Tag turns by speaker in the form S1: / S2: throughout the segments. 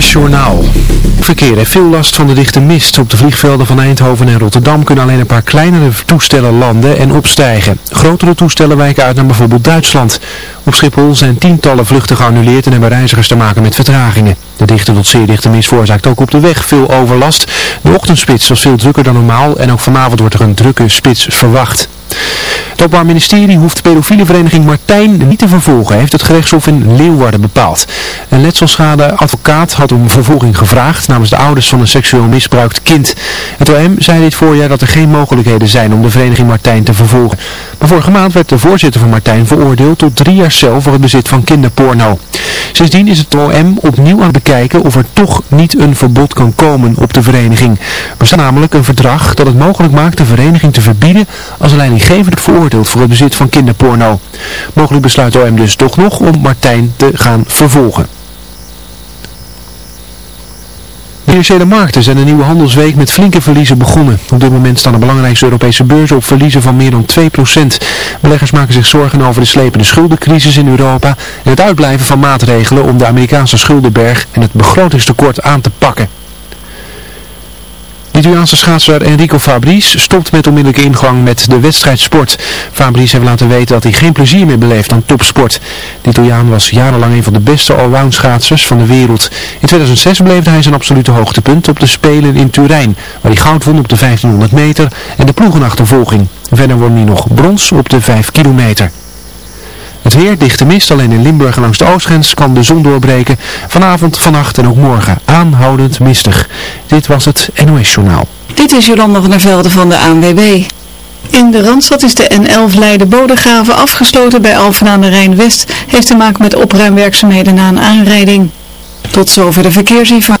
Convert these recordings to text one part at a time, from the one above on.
S1: NOS. Verkeer heeft veel last van de dichte mist. Op de vliegvelden van Eindhoven en Rotterdam kunnen alleen een paar kleinere toestellen landen en opstijgen. Grotere toestellen wijken uit naar bijvoorbeeld Duitsland. Op Schiphol zijn tientallen vluchten geannuleerd en hebben reizigers te maken met vertragingen. De dichte tot zeer dichte mist veroorzaakt ook op de weg veel overlast. De ochtendspits was veel drukker dan normaal en ook vanavond wordt er een drukke spits verwacht. Het Openbaar Ministerie hoeft de pedofiele vereniging Martijn niet te vervolgen, heeft het gerechtshof in Leeuwarden bepaald. Een letselschadeadvocaat had om vervolging gevraagd namens de ouders van een seksueel misbruikt kind. Het OM zei dit voorjaar dat er geen mogelijkheden zijn om de vereniging Martijn te vervolgen. Maar vorige maand werd de voorzitter van Martijn veroordeeld tot drie jaar cel voor het bezit van kinderporno. Sindsdien is het OM opnieuw aan het bekijken of er toch niet een verbod kan komen op de vereniging. Er bestaat namelijk een verdrag dat het mogelijk maakt de vereniging te verbieden als een leidinggevende veroordeeld voor het bezit van kinderporno. Mogelijk besluit OM dus toch nog om Martijn te gaan vervolgen. Financiële markten zijn een nieuwe handelsweek met flinke verliezen begonnen. Op dit moment staan de belangrijkste Europese beurzen op verliezen van meer dan 2%. Beleggers maken zich zorgen over de slepende schuldencrisis in Europa en het uitblijven van maatregelen om de Amerikaanse schuldenberg en het begrotingstekort aan te pakken. Italiaanse schaatser Enrico Fabrice stopt met onmiddellijke ingang met de wedstrijdsport. Fabrice heeft laten weten dat hij geen plezier meer beleeft aan topsport. De Italiaan was jarenlang een van de beste allround schaatsers van de wereld. In 2006 beleefde hij zijn absolute hoogtepunt op de Spelen in Turijn, waar hij goud won op de 1500 meter en de ploegenachtervolging. Verder won hij nog brons op de 5 kilometer. Het weer, dichte mist, alleen in Limburg langs de oostgrens kan de zon doorbreken. Vanavond, vannacht en ook morgen aanhoudend mistig. Dit was het NOS Journaal.
S2: Dit is Jolanda van der Velde van de ANWB. In de Randstad is de N11 Leiden-Bodegraven afgesloten bij Alphen aan de Rijn-West. Heeft te maken met opruimwerkzaamheden na een aanrijding. Tot zover de verkeersinformatie.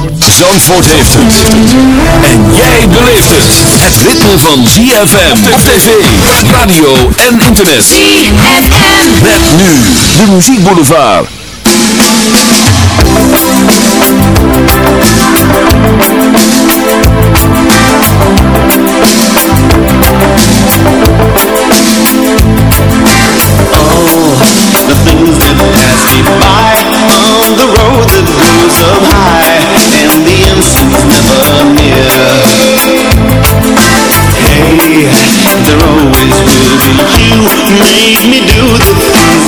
S3: Zandvoort heeft het. En jij beleeft het. Het ritme van ZFM op tv, radio en internet. ZFM. Met nu de Muziek Boulevard.
S4: Oh, the things that pass me by on the road that goes up high seems never near Hey, there always will be you Make me do the things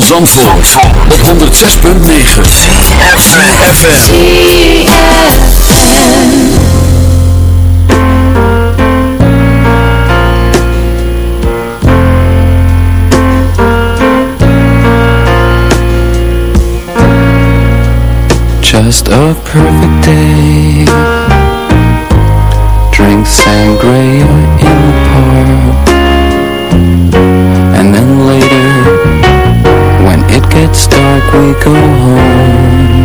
S3: van Zandvoort, op 106.9 CFFM
S5: Just a perfect day. Drink sangria. we go home.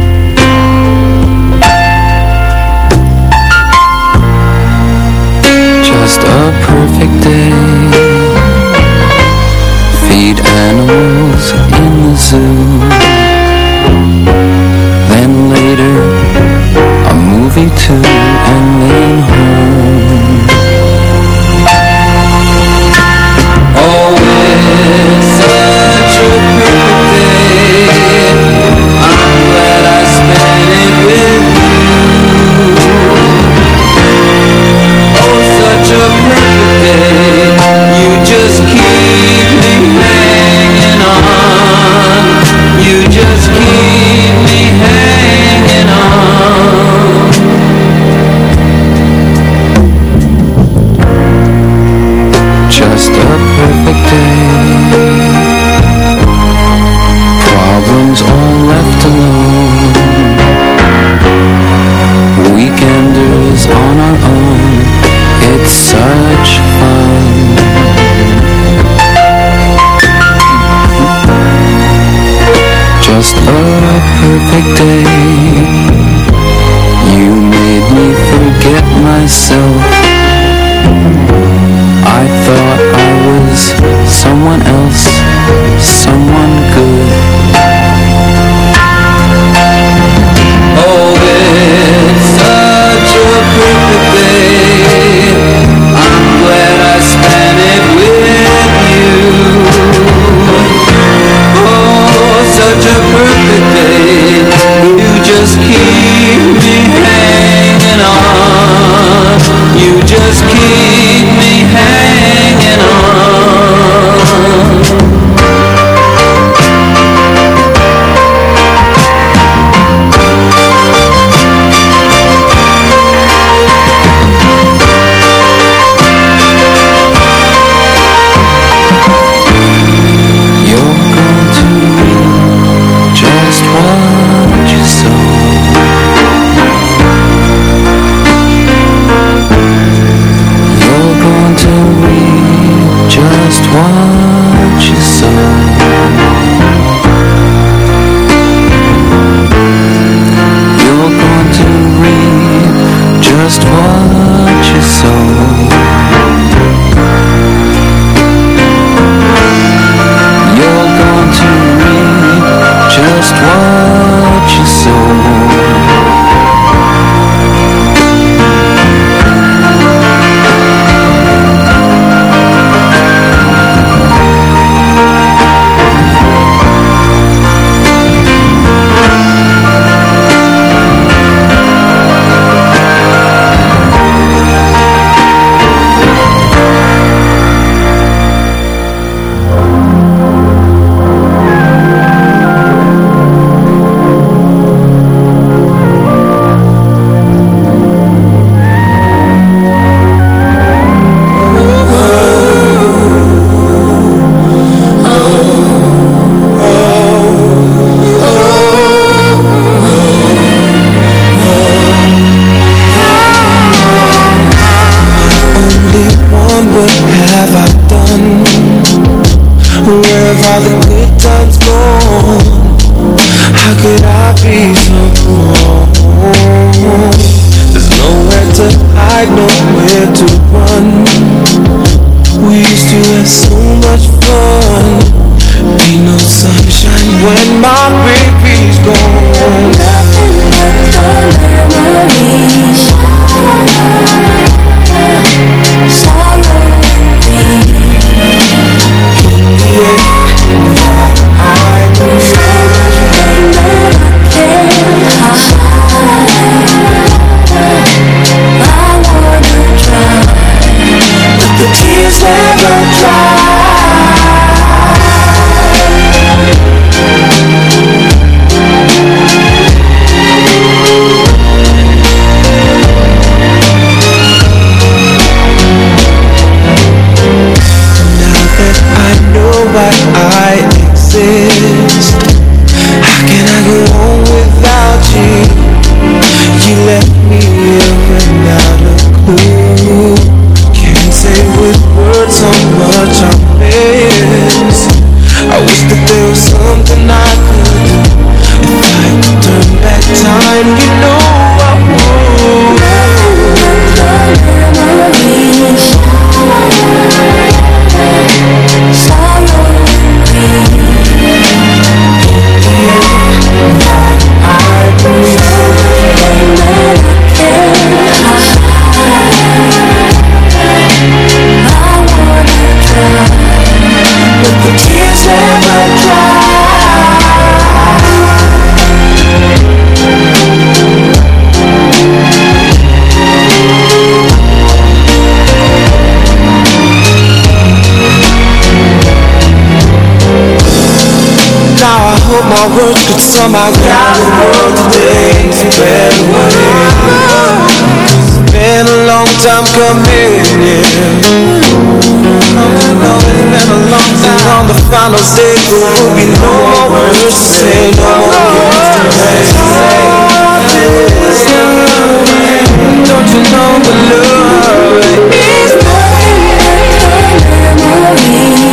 S6: from my childhood days been. It's been a long time coming, yeah. Oh, no, it's been a long time. on the final day, there will be no more to say, no words to say. Don't you know the love is my memory?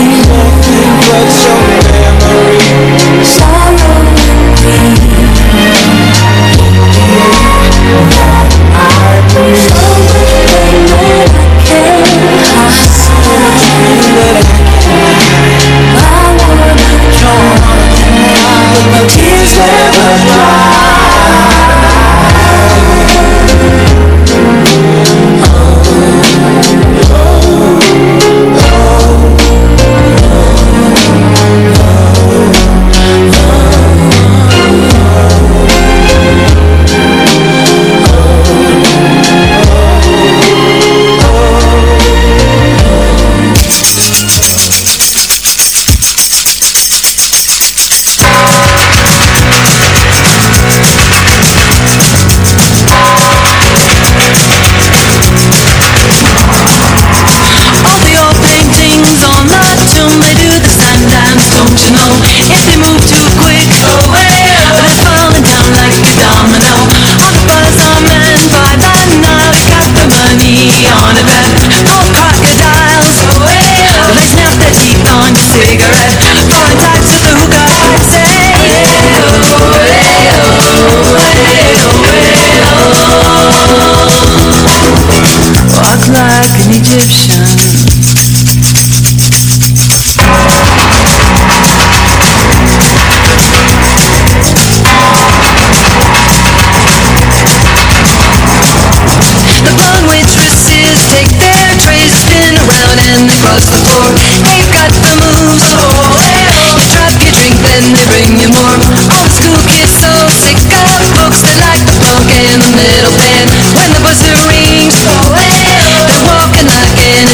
S6: tears never dry
S7: Egyptian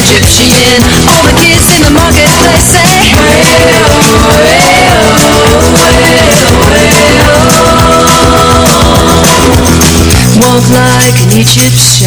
S7: Egyptian. All the kids in the marketplace say Well, well, well, well Walk like an Egyptian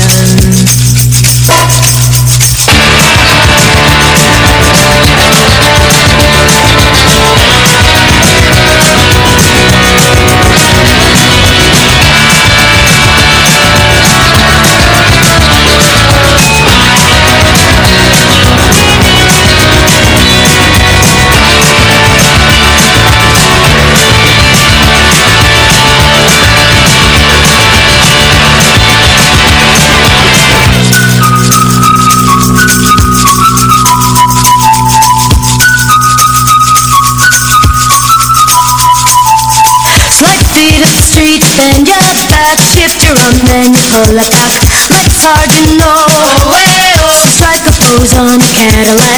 S7: Cadillac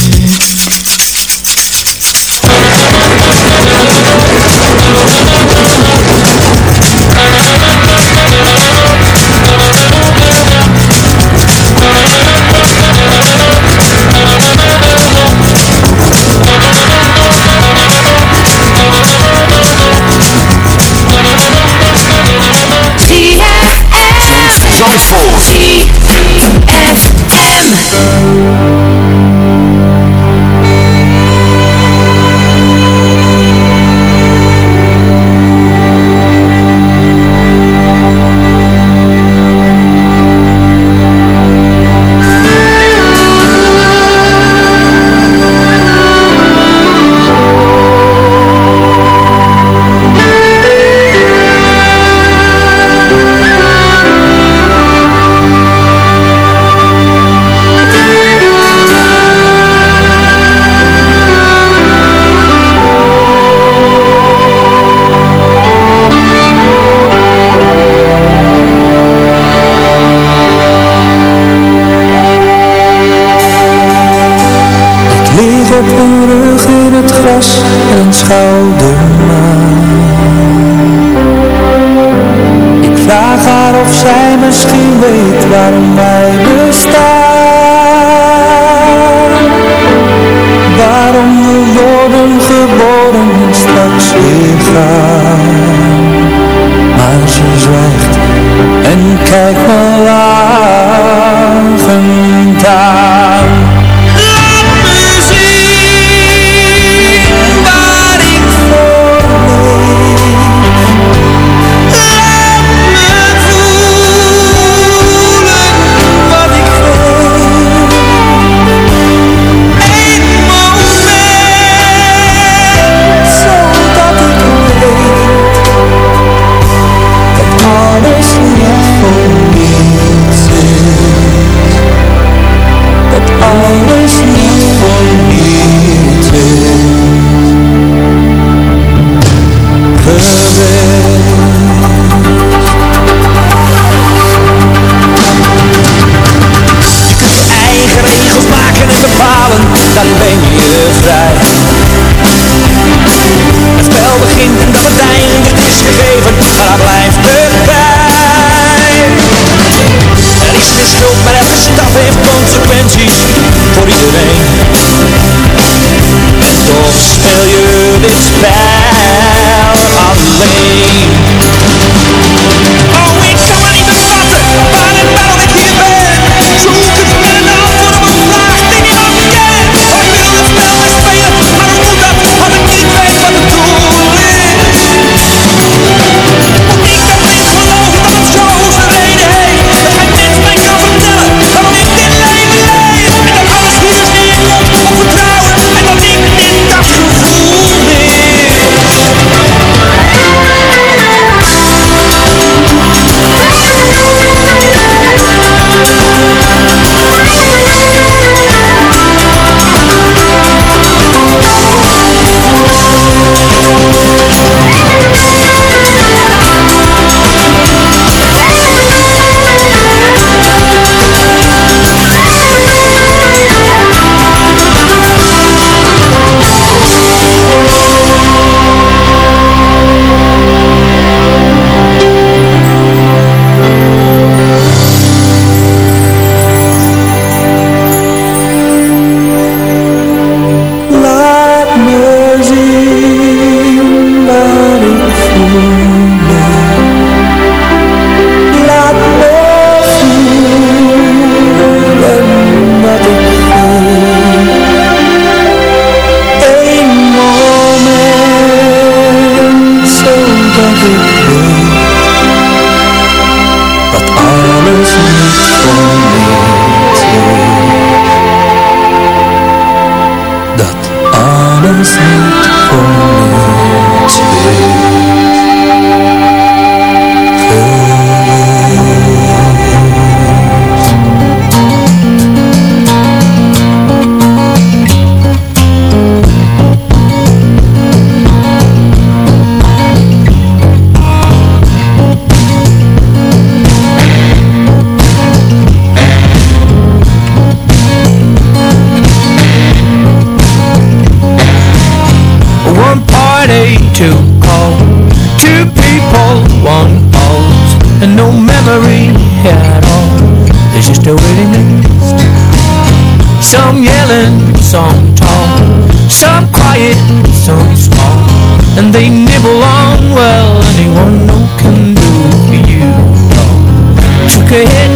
S8: Gaan. Maar ze zwijgt en kijkt me head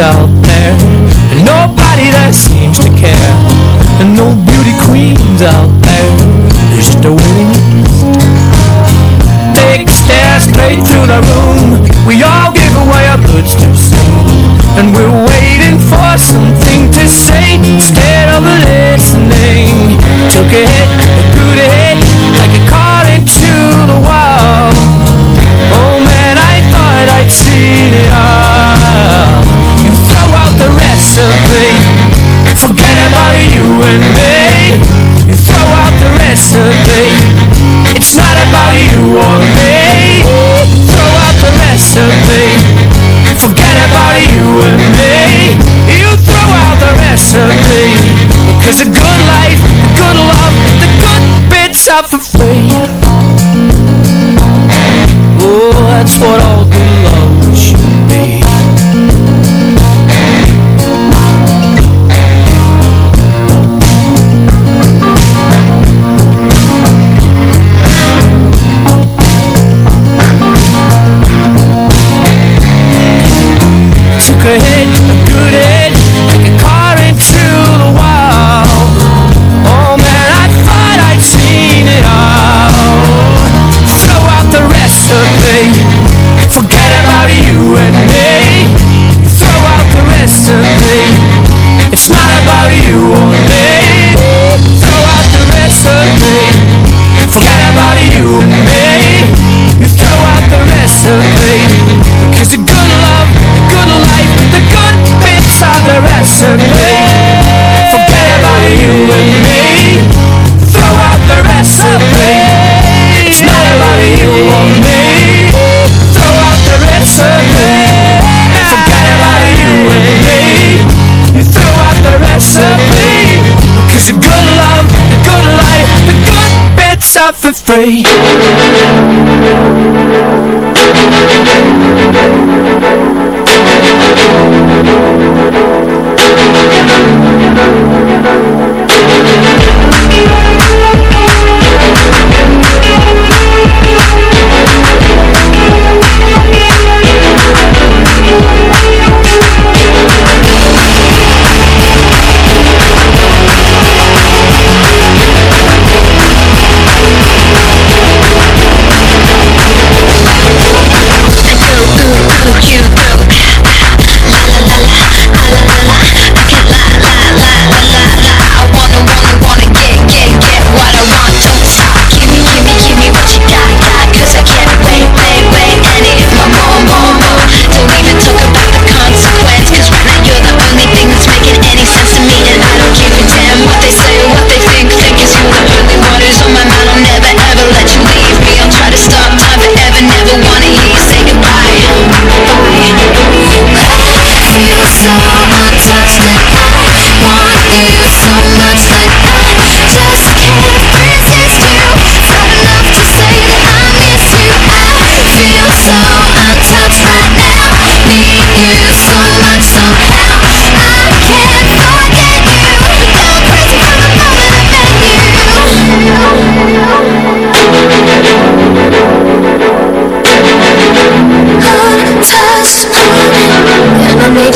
S8: out there. And nobody that seems to care. And no beauty queens out there. There's just a waiting Take a stare straight through the room. We all give away our goods too soon. And we're waiting for something to say Instead of listening. Took a hit, a good hit Like a call into the wild Recipe. Forget about you and me. And Throw out the recipe It's not about you or me. Throw out the recipe Forget about you and me. You throw out the recipe Cause a good life, a good love The good bits are for free. Oh, that's what all astray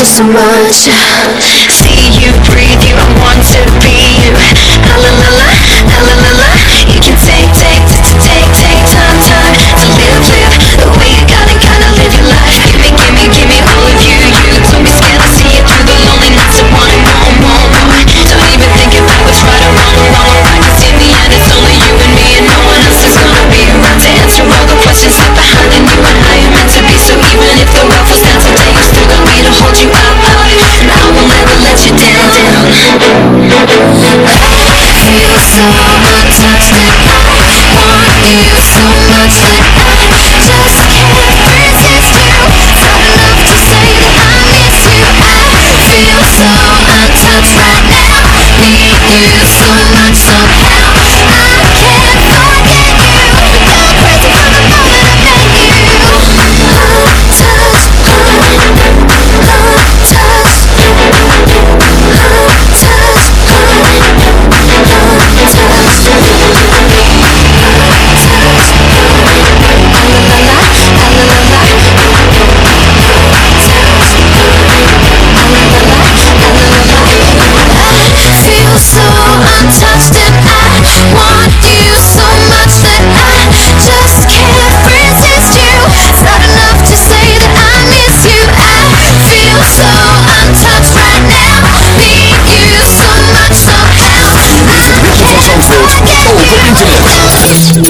S7: so much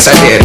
S8: salir.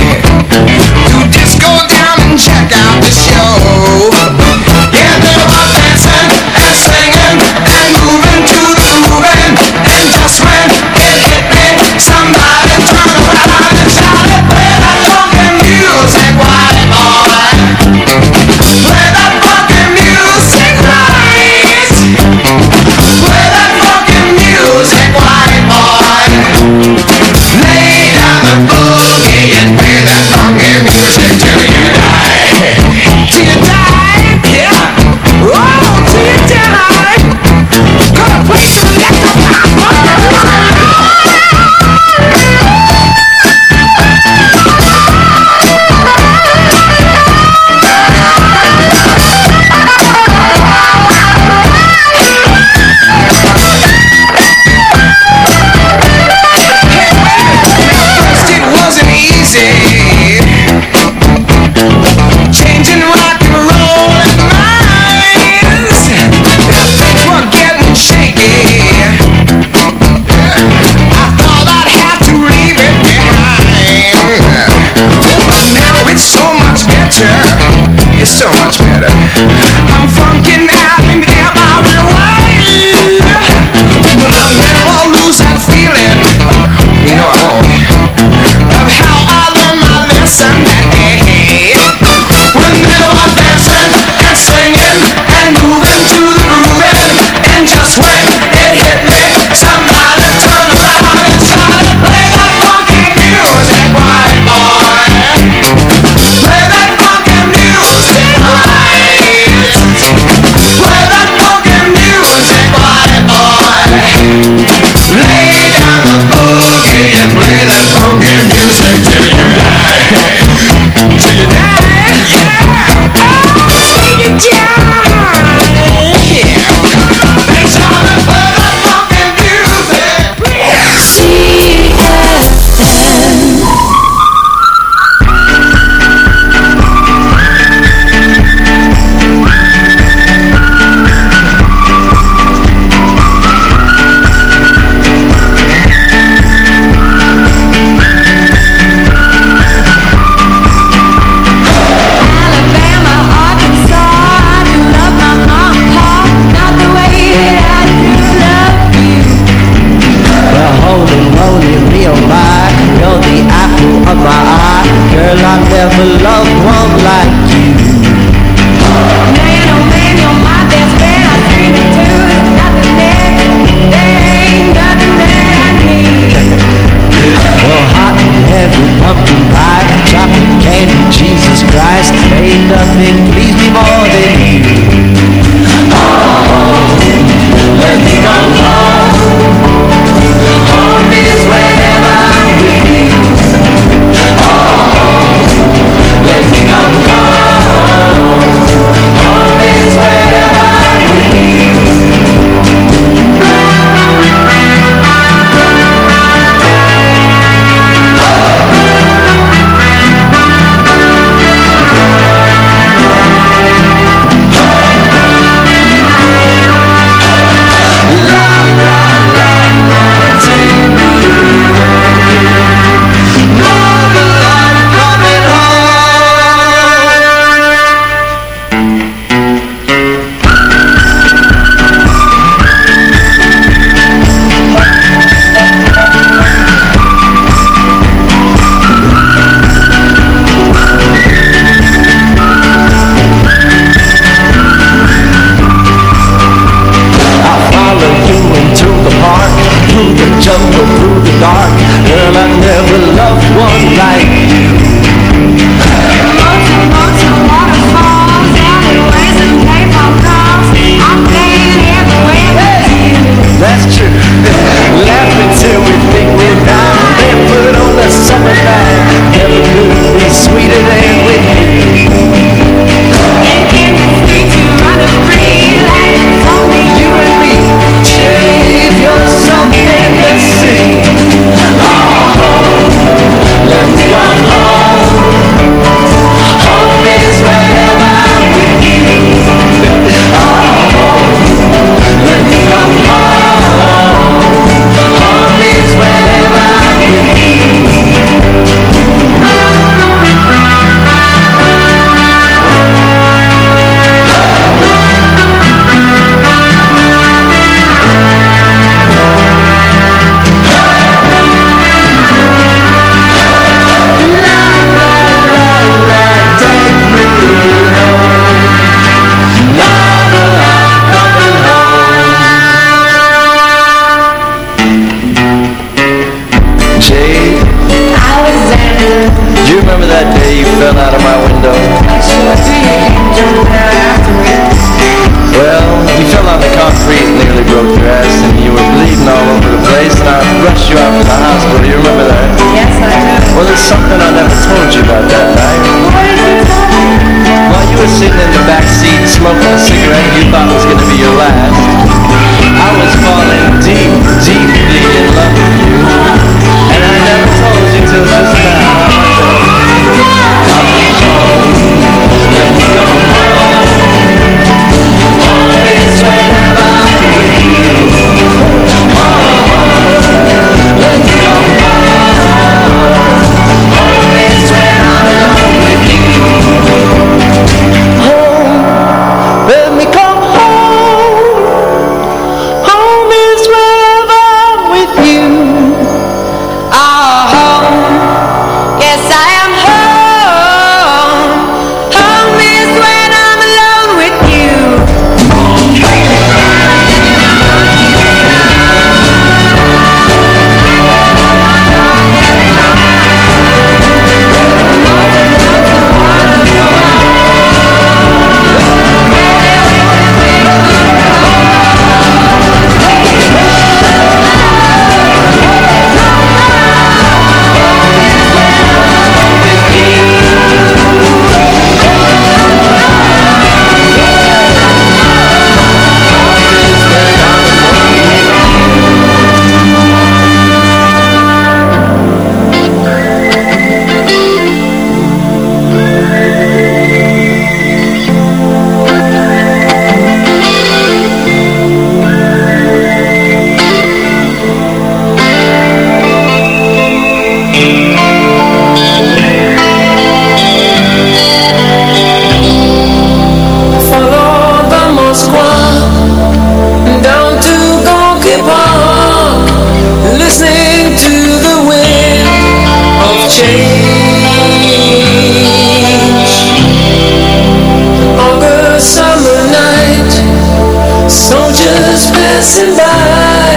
S8: Passing by,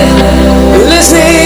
S8: listening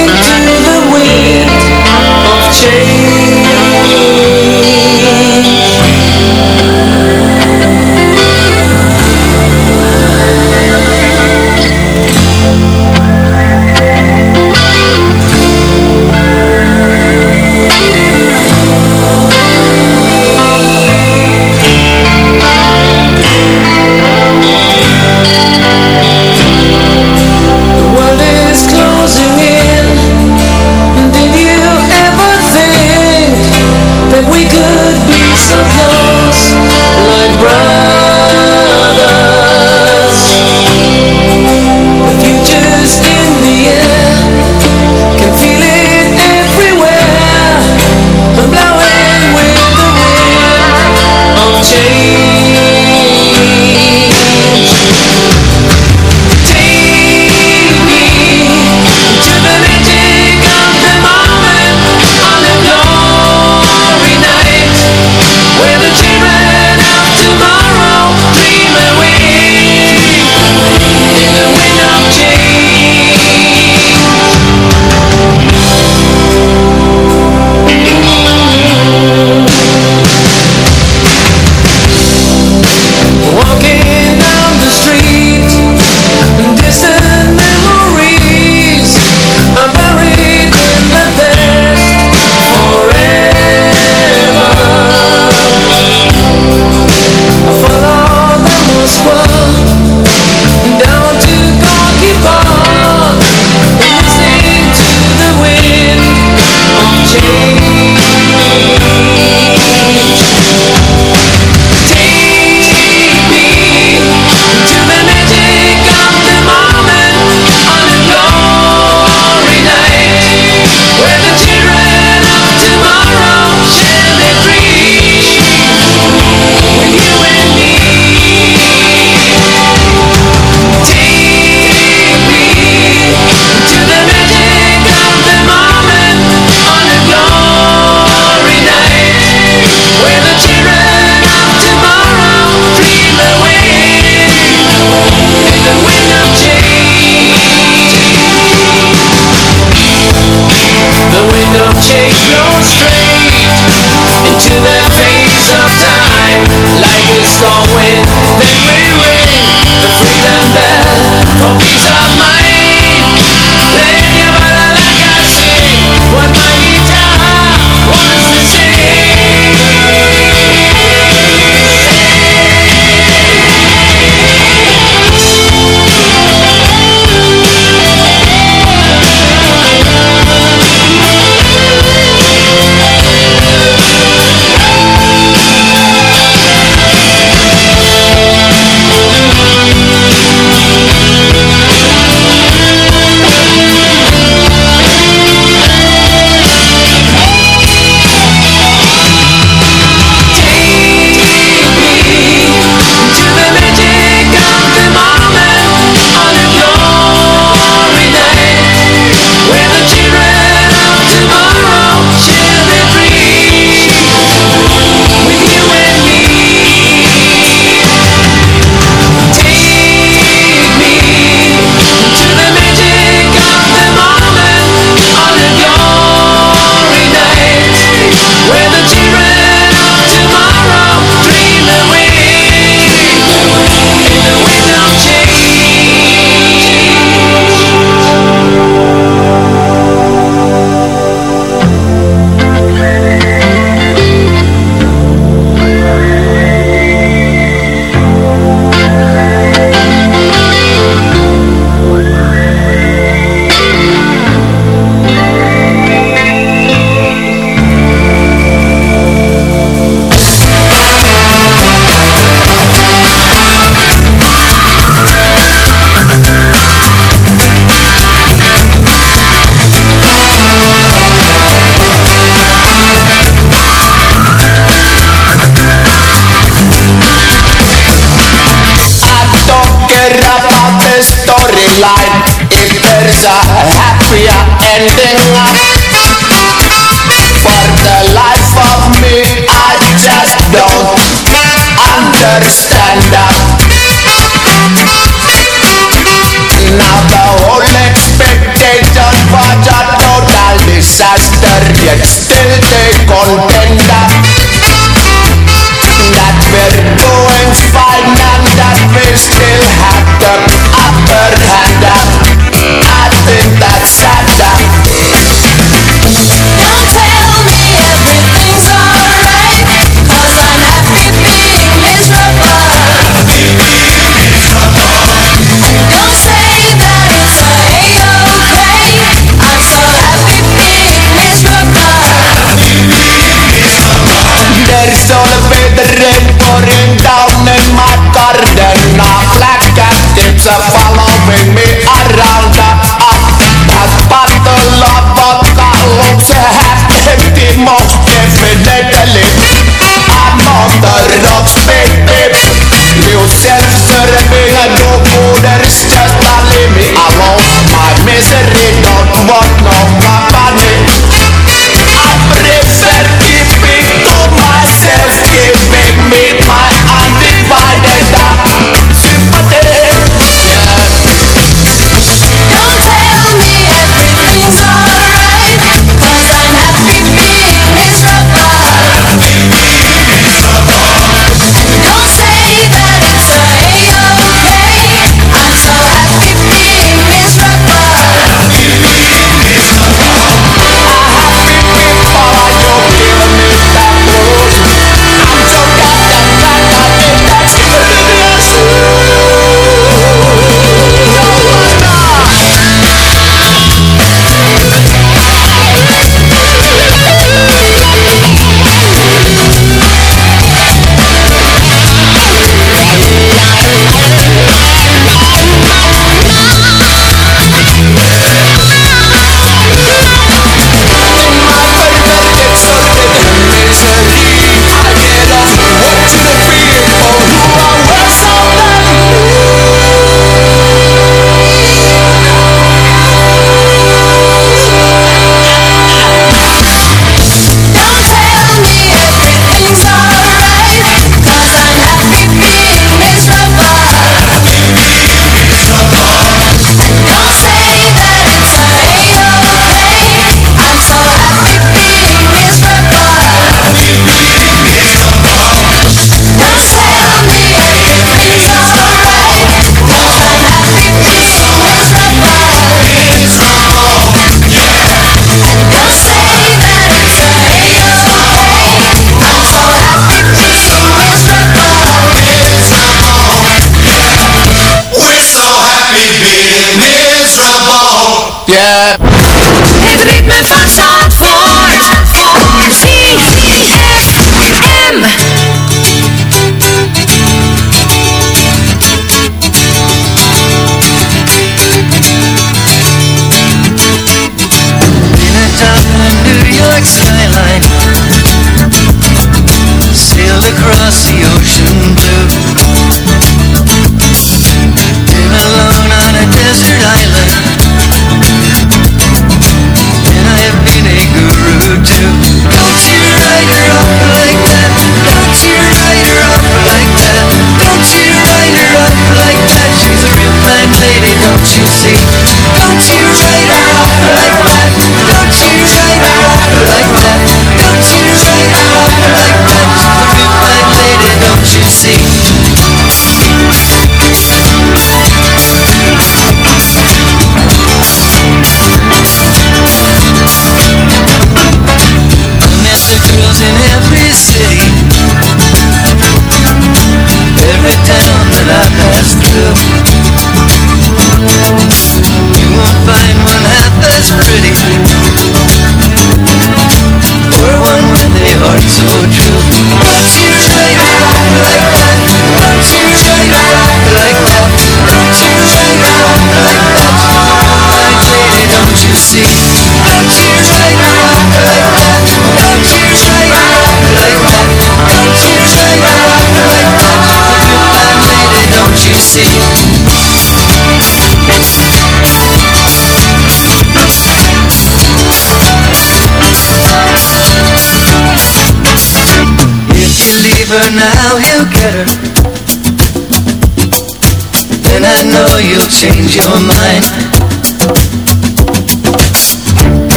S8: change
S9: your mind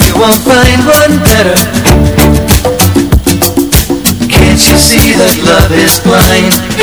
S9: You
S7: won't find one better Can't you see that love is blind?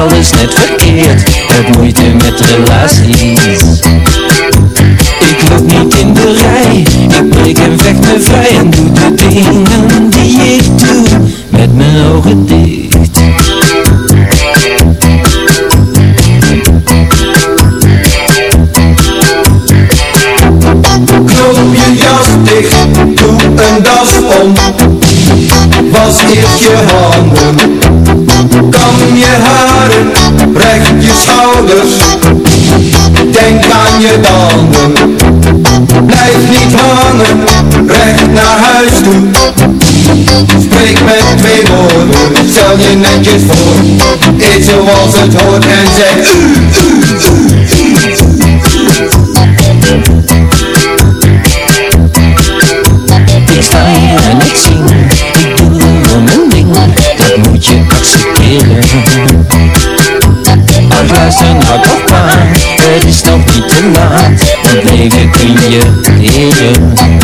S8: Alles net verkeerd. Heb moeite met relaties. Ik loop niet in de rij, ik breek en vecht me vrij en doe de dingen die ik doe, met mijn ogen dicht.
S10: Knoop je jas dicht, doe een das om Was eerst je handen Denk aan je tanden. Blijf niet hangen, recht naar huis toe. Spreek met twee woorden, stel je netjes voor. Eet zoals het hoort en zeg u, u, u,
S8: Nou toch maar, het is nog niet te laat, het leven kun je leren.